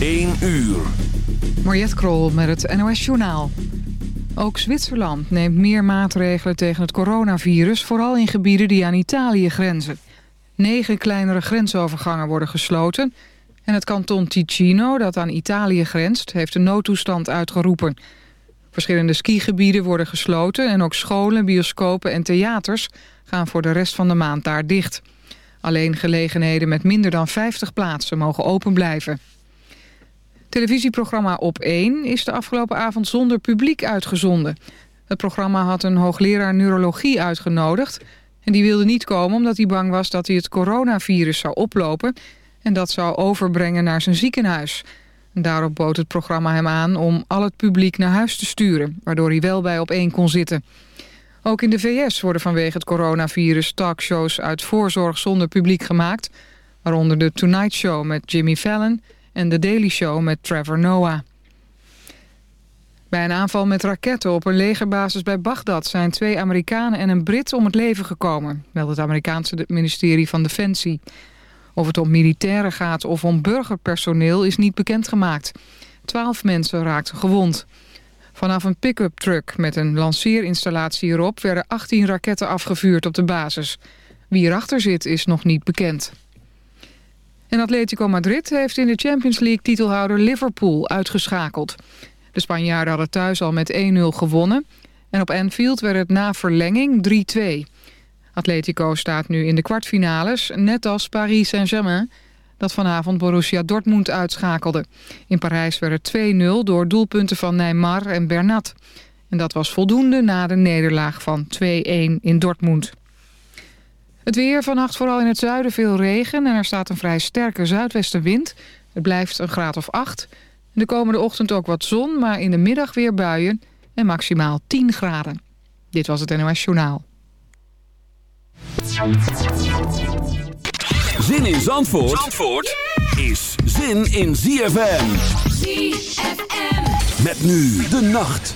1 uur. Mariette Krol met het NOS Journaal. Ook Zwitserland neemt meer maatregelen tegen het coronavirus... vooral in gebieden die aan Italië grenzen. Negen kleinere grensovergangen worden gesloten... en het kanton Ticino, dat aan Italië grenst... heeft een noodtoestand uitgeroepen. Verschillende skigebieden worden gesloten... en ook scholen, bioscopen en theaters gaan voor de rest van de maand daar dicht. Alleen gelegenheden met minder dan 50 plaatsen mogen open blijven. Televisieprogramma Op 1 is de afgelopen avond zonder publiek uitgezonden. Het programma had een hoogleraar neurologie uitgenodigd... en die wilde niet komen omdat hij bang was dat hij het coronavirus zou oplopen... en dat zou overbrengen naar zijn ziekenhuis. En daarop bood het programma hem aan om al het publiek naar huis te sturen... waardoor hij wel bij Op 1 kon zitten. Ook in de VS worden vanwege het coronavirus talkshows uit voorzorg zonder publiek gemaakt... waaronder de Tonight Show met Jimmy Fallon en The Daily Show met Trevor Noah. Bij een aanval met raketten op een legerbasis bij Bagdad... zijn twee Amerikanen en een Brit om het leven gekomen... meldt het Amerikaanse ministerie van Defensie. Of het om militairen gaat of om burgerpersoneel is niet bekendgemaakt. Twaalf mensen raakten gewond. Vanaf een pick-up truck met een lanceerinstallatie erop... werden 18 raketten afgevuurd op de basis. Wie erachter zit is nog niet bekend. En Atletico Madrid heeft in de Champions League titelhouder Liverpool uitgeschakeld. De Spanjaarden hadden thuis al met 1-0 gewonnen. En op Anfield werd het na verlenging 3-2. Atletico staat nu in de kwartfinales, net als Paris Saint-Germain... dat vanavond Borussia Dortmund uitschakelde. In Parijs werd het 2-0 door doelpunten van Neymar en Bernat. En dat was voldoende na de nederlaag van 2-1 in Dortmund. Het weer vannacht vooral in het zuiden veel regen en er staat een vrij sterke zuidwestenwind. Het blijft een graad of 8. De komende ochtend ook wat zon, maar in de middag weer buien en maximaal 10 graden. Dit was het NOS Journaal. Zin in Zandvoort, Zandvoort is zin in ZFM. ZFM. Met nu de nacht.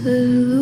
Like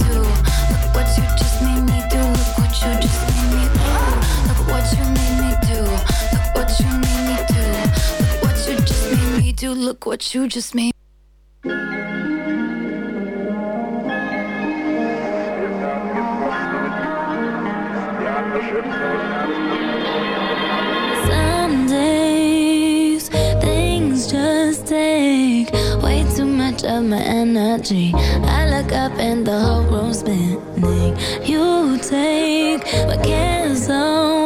Look what you just made Some days things just take way too much of my energy. I look up and the whole room's spinning. You take my cares away.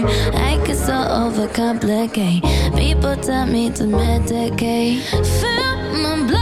I get so overcomplicate. People tell me to medicate. Feel my blood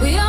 We are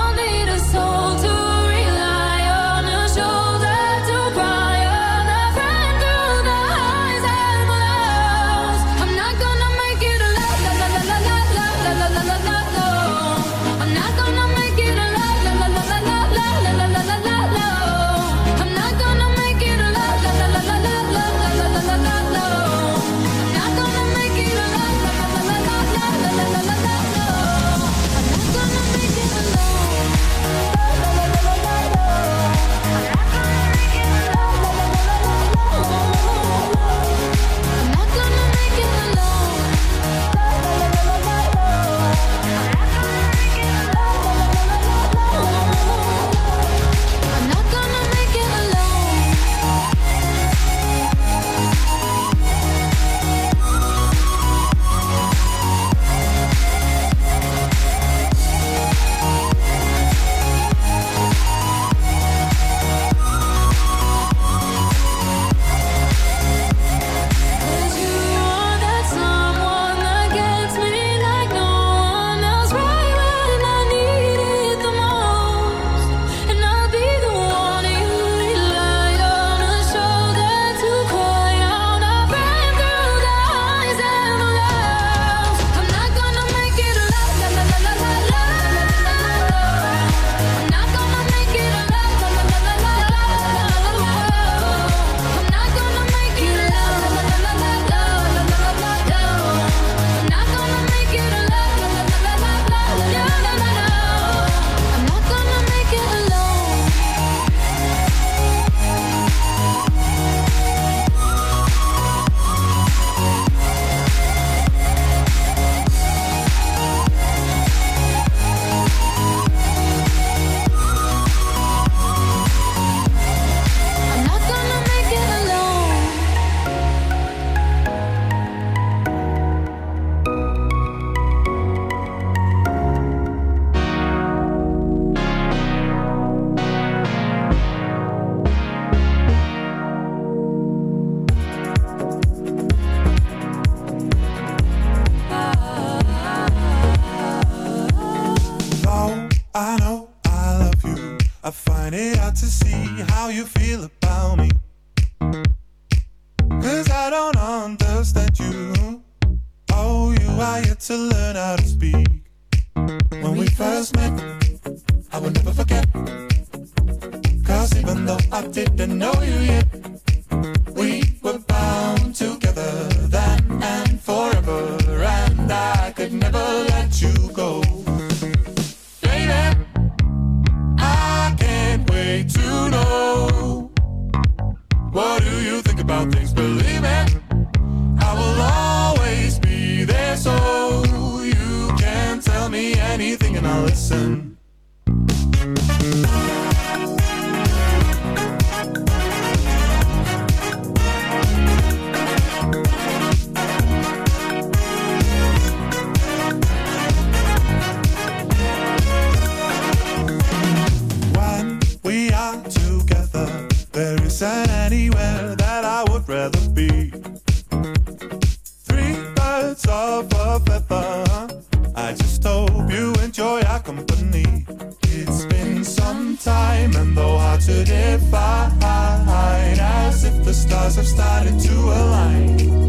as if the stars have started to align.